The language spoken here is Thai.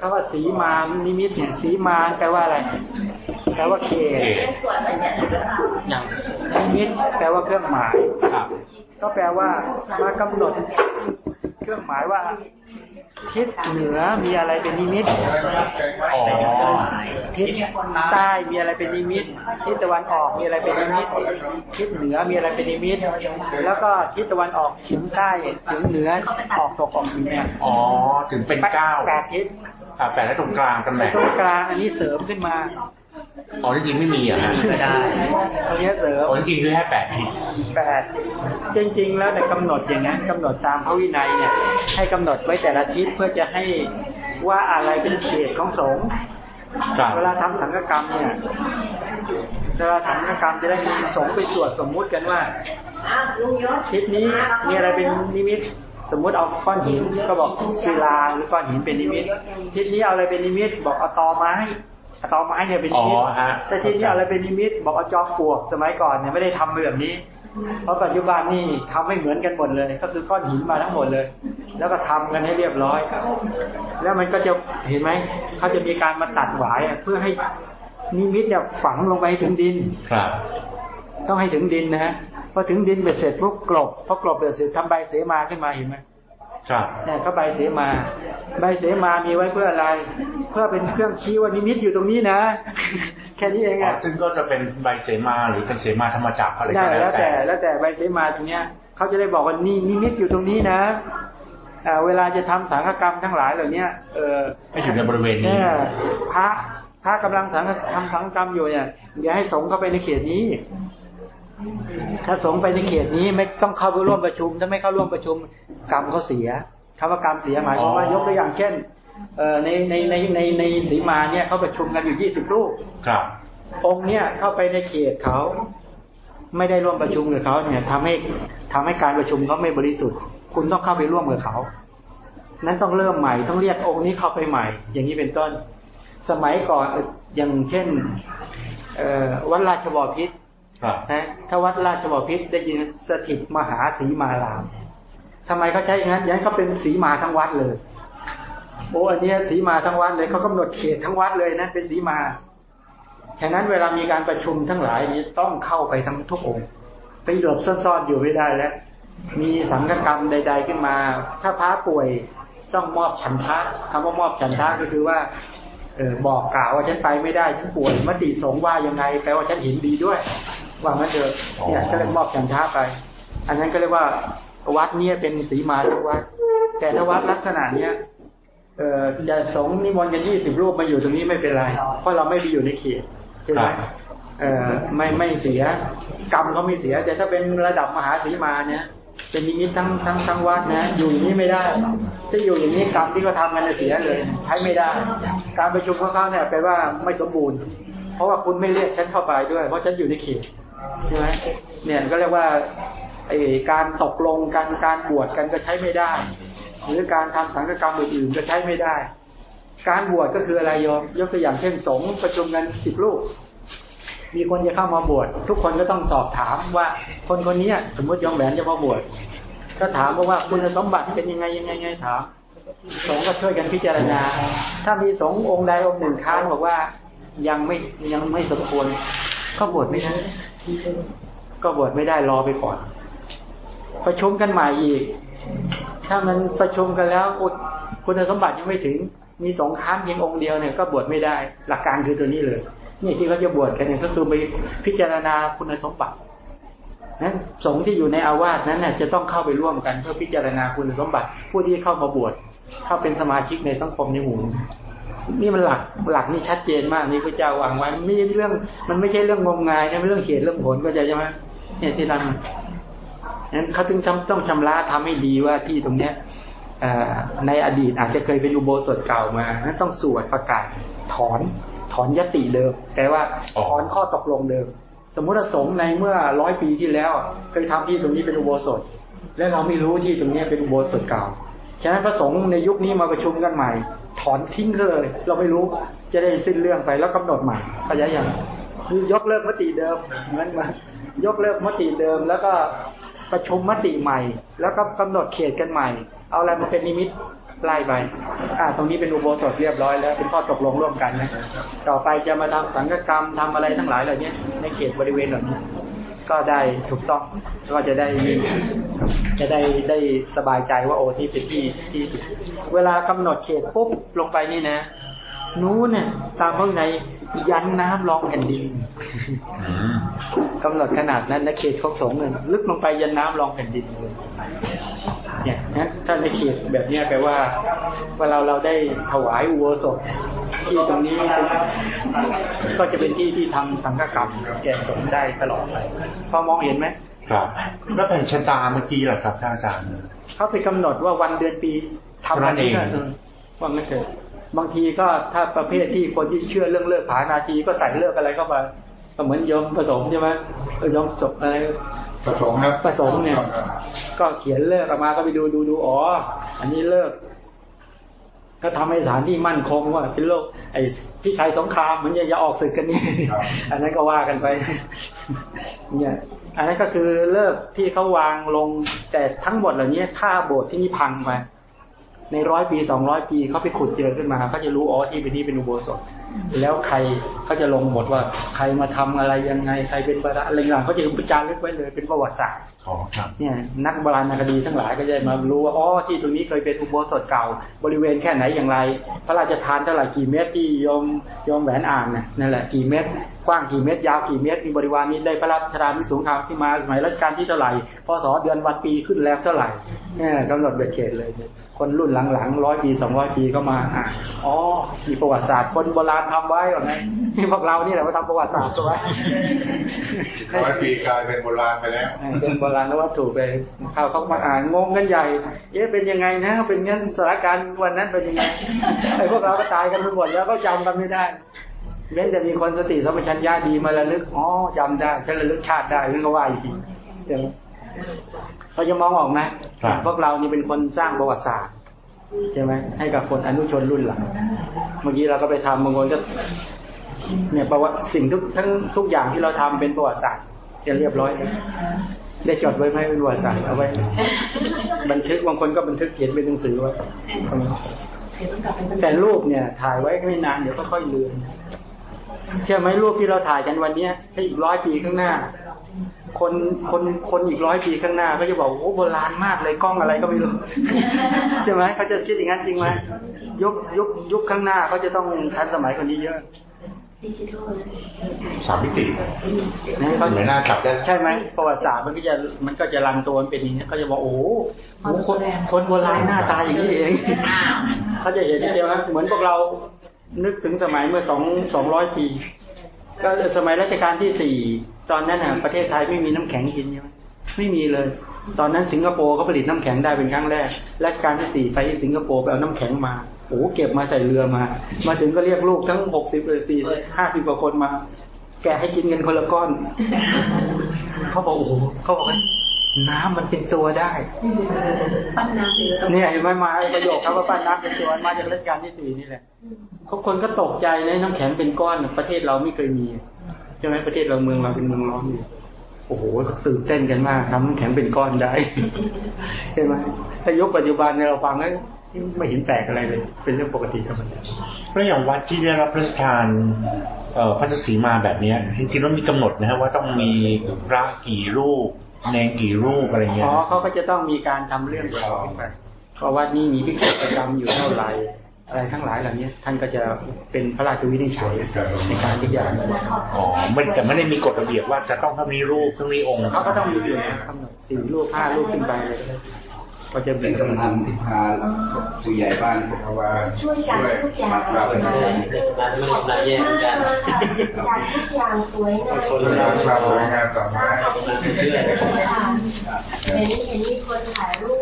คำว่าสีมานิมิตเนี่ยสีมาแปลว่าอะไรแปลว่าเขตอย่างนิมิตแปลว่าเครื่องหมายครับก็แปลว่ามากำหนดเครื่องหมายว่าทิศเหนือมีอะไรเป็นนิมิตอ๋อทิศใต้มีอะไรเป็นนิมิต ทิศตะวันออกมีอะไรเป็นนิมิต ทิศเหนือมีอะไรเป็นนิมิต แล้วก็ทิศตะวันออกเฉียงใต้เฉียงเหนือออกตกออกเหนืออ๋อถึงเป็นเก้าแปดทิศ อ่าแปดและตรงกลางตำแหน่งตรงกลางอันนี้เสริมขึ้นมาอ๋อจริงๆไม่มีอะฮะไม่ได้ตรงนี้เสริมอ๋อจริงๆคือแค่แปดทิศแปดจริง ๆ แล้วในกำหนดอย่างนั้นกำหนดตามพระวินัยเนี่ย ให้กำหนดไว้แต่ละทิศเพื่อจะให้ว่าอะไรเป็นเขตของสงฆ์ครับเวลาทำสังฆกรรมเนี่ยเวลาสังฆกรรมจะได้มีสงฆ์ไปสวดสมมุติกันว่าทิศนี้มีอะไรเป็นนิมิต สมมุติเอาก้อนหินก็บอกศิลาหรือก้อนหินเป็นนิมิตทิศนี้เอาอะไรเป็นนิมิต บอกเอาตอไม้เอาตอไม้เนี่ยเป็นนิมิตอ๋อฮะแต่ทิศนี้เอาอะไรเป็นนิมิต บอกเอาจอมปลวกสมัยก่อนเนี่ยไม่ได้ทำแบบนี้ เพราะปัจจุบันนี่ทำไม่เหมือนกันหมดเลย ก็คือก้อนหินมาทั้งหมดเลย แล้วก็ทำกันให้เรียบร้อย แล้วมันก็จะเห็นไหมเขาจะมีการมาตัดหวายอะเพื่อให้นิมิตเนี่ยฝังลงไปถึงดินครับ ต้องให้ถึงดินนะฮะ พอถึงดินเบ็ดเสร็จปุ๊บกลบพอกลบเบ็ดเสร็จทำใบเสมาขึ้นมาเห็นไหมครับเนี่ยก็ใบเสมา ใบเสมามีไว้เพื่ออะไร เพื่อเป็นเครื่องชี้ว่านิมิตอยู่ตรงนี้นะ แค่นี้เองอ๋ออะซึ่งก็จะเป็นใบเสมาหรือเป็นเสมาธรรมจักรอะไรได้ก็แล้แล้ววแต่แต่แล้วแต่ใบเสมาตรงเนี้ยเขาจะได้บอกว่านี่นิมิตอยู่ตรงนี้นะอ่าเวลาจะทำสังฆกรรมทั้งหลายเหล่าเนี้ยเออให้อยู่ในบริเวณนี้เนี่ยพระพระกำลังสังฆทำสังฆกรรมอยู่เนี่ยอย่าให้สงฆ์เข้าไปในเขตนี้ ถ้าสงฆ์ไปในเขตนี้ไม่ต้องเข้าไปร่วมประชุม ถ้าไม่เข้าร่วมประชุมกรรมเขาเสียคำว่ากรรมเสียหมายความว่าอ๋อยกตัวอย่างเช่นเอ่อในในในในในสีมาเนี่ยเขาประชุมกันอยู่ยี่สิบรูปครับองค์เนี่ยเข้าไปในเขตเขาไม่ได้ร่วมประชุมกับเขาเนี่ยทำให้ทำให้การประชุมเขาไม่บริสุทธิ์ คุณต้องเข้าไปร่วมกับเขา นั้นต้องเริ่มใหม่ต้องเรียกองค์นี้เข้าไปใหม่ อย่างนี้เป็นต้น สมัยก่อนอย่างเช่นเอ่อวัดราชบพิตรครับ นะถ้าวัดราชบพิตรได้ยินสถิตมหาสีมารามทำไมเขาใช้อย่างนั้นอย่างนั้นเขาเป็นสีมาทั้งวัดเลย โอ้อันนี้สีมาทั้งวัดเลยเขากำหนดเขตทั้งวัดเลยนะเป็นสีมาฉะนั้นเวลามีการประชุมทั้งหลายนี้ต้องเข้าไปทั้งทุกองค์ไปหลบซ่อนๆอยู่ไม่ได้แล้ว มีสังฆกรรมใด ๆ ขึ้นมา ถ้าพระป่วยต้องมอบฉันทะคำว่ามอบฉันทะก็คือว่าเออบอกกล่าวว่าฉันไปไม่ได้ฉันป่วยมติสงฆ์ว่ายังไงแปลว่าฉันเห็นดีด้วย ว่างั้นเถอะเนี่ยก็เลยมอบฉันทะไป อันนั้นก็เรียกว่าวัดเนี่ยเป็นสีมาทั้งวัด แต่ถ้าวัดลักษณะเนี้ยเออจะสงฆ์นิมนต์กันยี่สิบรูปมาอยู่ตรงนี้ไม่เป็นไร เพราะเราไม่ไปอยู่ในเขตใช่ไหมครับเออไม่ไม่เสีย กรรมเขาไม่เสีย แต่ถ้าเป็นระดับมหาสีมาเนี่ยเป็นนิมิตทั้งทั้งทั้งวัดนะ อยู่อย่างนี้ไม่ได้ถ้าอยู่อย่างนี้กรรมที่เขาทำกันเนี่ยเสียเลย ใช้ไม่ได้ การประชุมของเขาเนี่ยแปลว่าไม่สมบูรณ์ เพราะว่าคุณไม่เรียกฉันเข้าไปด้วย เพราะฉันอยู่ในเขต ใช่ไหมเนี่ยก็เรียกว่าไอ้การตกลงกันการบวชกันก็ใช้ไม่ได้ หรือการทำสังฆกรรมอื่นๆก็ใช้ไม่ได้ การบวชก็คืออะไรโยมยกตัวอย่างเช่นสงฆ์ประชุมกันสิบลูกมีคนจะเข้ามาบวชทุกคนก็ต้องสอบถามว่าคนคนนี้สมมติยองแหวนจะมาบวชก็ถามว่าคุณสมบัติเป็นยังไงยังไงยังไงถามสงฆ์ก็ช่วยกันพิจารณา ถ้ามีสงฆ์องค์ใดองค์หนึ่งค้านบอกว่ายังไม่ยังไม่สมควร ก็บวชไม่ได้ก็บวชไม่ได้รอไปก่อน ประชุมกันใหม่อีก ถ้ามันประชุมกันแล้วคุณสมบัติยังไม่ถึง มีสองค้านเพียงองค์เดียวเนี่ยก็บวชไม่ได้ หลักการคือตัวนี้เลยนี่ที่เขาจะบวชกันเนี่ยก็คือไปพิจารณาคุณสมบัตินั้นสงฆ์ที่อยู่ในอาวาสนั้นน่ะจะต้องเข้าไปร่วมกันเพื่อพิจารณาคุณสมบัติ ผู้ที่เข้ามาบวชเข้าเป็นสมาชิกในสังคมในหมู่ นี่มันหลักหลักนี่ชัดเจนมากนี่พระเจ้าวางไว้มันไม่ใช่เรื่อง มันไม่ใช่เรื่องงมงายนะเป็นเรื่องเหตุเรื่องผลก็จะใช่ไหมเนี่ยที่เรานั้นเขาถึงต้องชำระทำให้ดีว่าที่ตรงเนี้ยในอดีตอาจจะเคยเป็นอุโบสถเก่ามานั้นต้องสวดประกาศถอนถอนยติเดิมแปลว่าถอนข้อตกลงเดิม สมมุติสงฆ์ในเมื่อร้อยปีที่แล้ว เคยทำที่ตรงนี้เป็นอุโบสถ และเราไม่รู้ที่ตรงนี้เป็นอุโบสถเก่าฉะนั้นพระสงฆ์ในยุคนี้มาประชุมกันใหม่ ถอนทิ้งเลย เราไม่รู้จะได้สิ้นเรื่องไปแล้วกำหนดใหม่ข้าใจยังคือยกเลิกมติเดิมเหมือนมายกเลิกมติเดิม แล้วก็ประชุมมติใหม่ แล้วก็กำหนดเขตกันใหม่ เอาอะไรมาเป็นนิมิตไล่ไปอ่า ตรงนี้เป็นอุโบสถเรียบร้อยแล้วเป็นข้อตกลงร่วมกันนะ ต่อไปจะมาทำสังฆกรรมทำอะไรทั้งหลายเหล่านี้ในเขตบริเวณเหล่านี้ ก็ได้ถูกต้องก็จะได้จะได้ได้สบายใจว่าโอ้ที่เป็นที่ที่ถูกเวลากำหนดเขตปุ๊บลงไปนี่นะนู้นเนี่ยตามข้างในยันน้ำรองแผ่นดินอืมกำหนดขนาดนั้นนะเขตของสงฆ์เนี่ยลึกลงไปยันน้ำรองแผ่นดินเลยเนี่ยนะถ้าในเขตแบบเนี้ยแปลว่าเวลาเราได้ถวายอุโบสถ ที่ตรงนี้เป็นก็จะเป็นที่ที่ทำสังฆกรรมแก่สงฆ์ได้ตลอดไปพอมองเห็นไหมครับแล้วแผ่นชะตาเมื่อกี้ล่ะครับท่านอาจารย์เขาไปกำหนดว่าวันเดือนปีทำวันนี้เท่านั้นเองเออว่างั้นเถอะบางทีก็ถ้าประเภทที่คนที่เชื่อเรื่องเลิกผานาทีก็ใส่เลิกอะไรเข้ามาก็เหมือนโยมผสมใช่ไหมเออโยมศพอะไรผสมครับผสมเนี่ย ก็เขียนเลิกออกมาก็ไปดูดูดูอ๋อ อันนี้เลิก ก็ทำให้สถานที่มั่นคงว่าเป็นโลก ไอ้พี่ชายสงครามเหมือนอย่าอย่าออกศึกกันนี่อันนั้นก็ว่ากันไป เนี่ย อันนั้นก็คือเลิกที่เขาวางลงแต่ทั้งหมดเหล่านี้ถ้าโบสถ์ที่นี่พังไปในร้อยปีสองร้อยปีเขาไปขุดเจอขึ้นมาเขาจะรู้อ๋อที่เป็นนี่เป็นอุโบสถ แล้วใครเขาจะลงหมดว่าใครมาทำอะไรยังไงใครเป็นประธานอะไรอย่างเขาจะประจารึกไว้เลยเป็นประวัติศาสตร์ขอครับเนี่ยนักโบราณคดีทั้งหลายก็จะมารู้ว่าอ๋อที่ตรงนี้เคยเป็นอุโบสถเก่า บริเวณแค่ไหนอย่างไร พระราชทานเท่าไหร่กี่เมตรที่โยมโยมแหวนอ่านน่ะนั่นแหละกี่เมตรกว้างกี่เมตรยาวกี่เมตรมีบริวารนี้ได้พระราชทานมิสูงคามสิมาสมัยรัชกาลที่เท่าไหร่พศเดือนวันปีขึ้นแล้วเท่าไหร่เนี่ยกำหนดเบ็ดเขตเลยเนี่ยคนรุ่นหลังๆร้อยปีสองร้อยปีก็มาอ่านอ๋อมีประวัติศาสตร์คนโบราณทำไว้ก่อนไงนี่พวกเรานี่แหละมาทำประวัติศาสตร์เอาไว้ร้อยปีกลายเป็นโบราณไปแล้วเป็นโบราณวัตถุไปเขาเขามาอ่านงงกันใหญ่เอ๊ะเป็นยังไงนะ เป็นงั้นสถานการณ์วันนั้นเป็นยังไงไอ้พวกเราก็ตายกันไปหมดแล้วก็จำกันไม่ได้เว้นแต่มีคนสติสัมปชัญญะดีมาระลึกอ๋อจำได้ฉันระลึกชาติได้นั่นก็ว่าอีกทีใช่ไหมเขาจะมองออกไหมครับพวกเรานี่เป็นคนสร้างประวัติศาสตร์ ใช่ไหมให้กับคนอนุชนรุ่นหลัง เมื่อกี้เราก็ไปทำบางคนก็ เนี่ยประวัติสิ่งทุกทั้งทุกอย่างที่เราทำเป็นประวัติศาสตร์จะเรียบร้อย ได้จดไว้ไหมเป็นประวัติศาสตร์เอาไว้ บันทึกบางคนก็บันทึกเขียนเป็นหนังสือไว้แต่รูปเนี่ย ถ่ายไว้ไม่นานเดี๋ยวก็ค่อยเลือนเชื่อไหมรูปที่เราถ่ายกันวันเนี้ยถ้าอีกร้อยปีข้างหน้า คนคนคนอีกร้อยปีข้างหน้า ก็จะบอกโอ้โบราณมากเลยกล้องอะไรก็ไม่รู้ใช่ไหมเขาจะคิดอย่างนั้นจริงไหมยุคยุคยุคข้างหน้าเขาจะต้องทันสมัยกว่านี้เยอะสามมิตินะเขาไม่น่าจับได้ใช่ไหมประวัติศาสตร์มันก็จะมันก็จะรันตัวมันเป็นอย่างนี้เขาจะบอกโอ้โหโอ้โหคนคนโบราณหน้าตาอย่างนี้เองเขาจะเห็นใช่ไหมเหมือนพวกเรานึกถึงสมัยเมื่อสองสองร้อยปี ก็สมัยรัชกาลที่สี่ตอนนั้นน่ะประเทศไทยไม่มีน้ำแข็งกินใช่ไหมไม่มีเลย ตอนนั้นสิงคโปร์เขาผลิตน้ำแข็งได้เป็นครั้งแรกรัชกาลที่สี่ไปที่สิงคโปร์ไปเอาน้ำแข็งมาโอ้โหเก็บมาใส่เรือมา มาถึงก็เรียกลูกทั้งหกสิบเลยสี่ห้าสิบกว่าคนมา แกะให้กินกันคนละก้อน เขาบอกโอ้โหเขาบอก ว่าน้ำมันเป็นตัวได้ปั้นน้ำเป็นตัวเนี่ยเห็นไหมมาประโยคเขาว่าปั้นน้ำเป็นตัวมาจากรัชกาลที่สี่นี่แหละเขาคนก็ตกใจเลยน้ำแข็งเป็นก้อนประเทศเราไม่เคยมีใช่ไหมประเทศเราเมืองเราเป็นเมืองร้อนอยู่โอ้โหตื่นเต้นกันมากทำน้ำแข็งเป็นก้อนได้เห็นไหมถ้ายกปัจจุบันเนี่ยเราฟังแล้วไม่เห็นแปลกอะไรเลย เป็นเรื่องปกติธรรมดาแล้วอย่างวัดที่ได้รับพระราชทานเอ่อพระศรีมาแบบเนี้ยจริงๆแล้วมีกำหนดนะฮะว่าต้องมีพระกี่รูป เนงกี่รูปอะไรเงี้อ๋ยอเขาก็จะต้องมีการทำเรื่องขอขึ้นไปเพราะวัดนี้มีพิธีประจำอยู่เท่าไหร่อะไรทั้งหลายเหล่านี้ท่านก็จะเป็นพระราชวินิจฉัยในการที่จะอ๋อไม่แต่ไม่ได้มีกฎระเบียบว่าจะต้องเท่านี้รูปเท่านี้องค์เขาก็ต้องมีอยู่นะกำหนดสี่รูปห้ารูปขึ้นไปเลย ก็จะเป็นกำนันที่พาผู้ใหญ่บ้านพราะว่าช่วยกันทุกอย่างมัดเราขอบคุณมากค่ะจัดทุกอย่างสวยงามคนละความสวยงามสองไม้ขอบคุณค่ะเห็นเห็นมีคนถ่ายรูป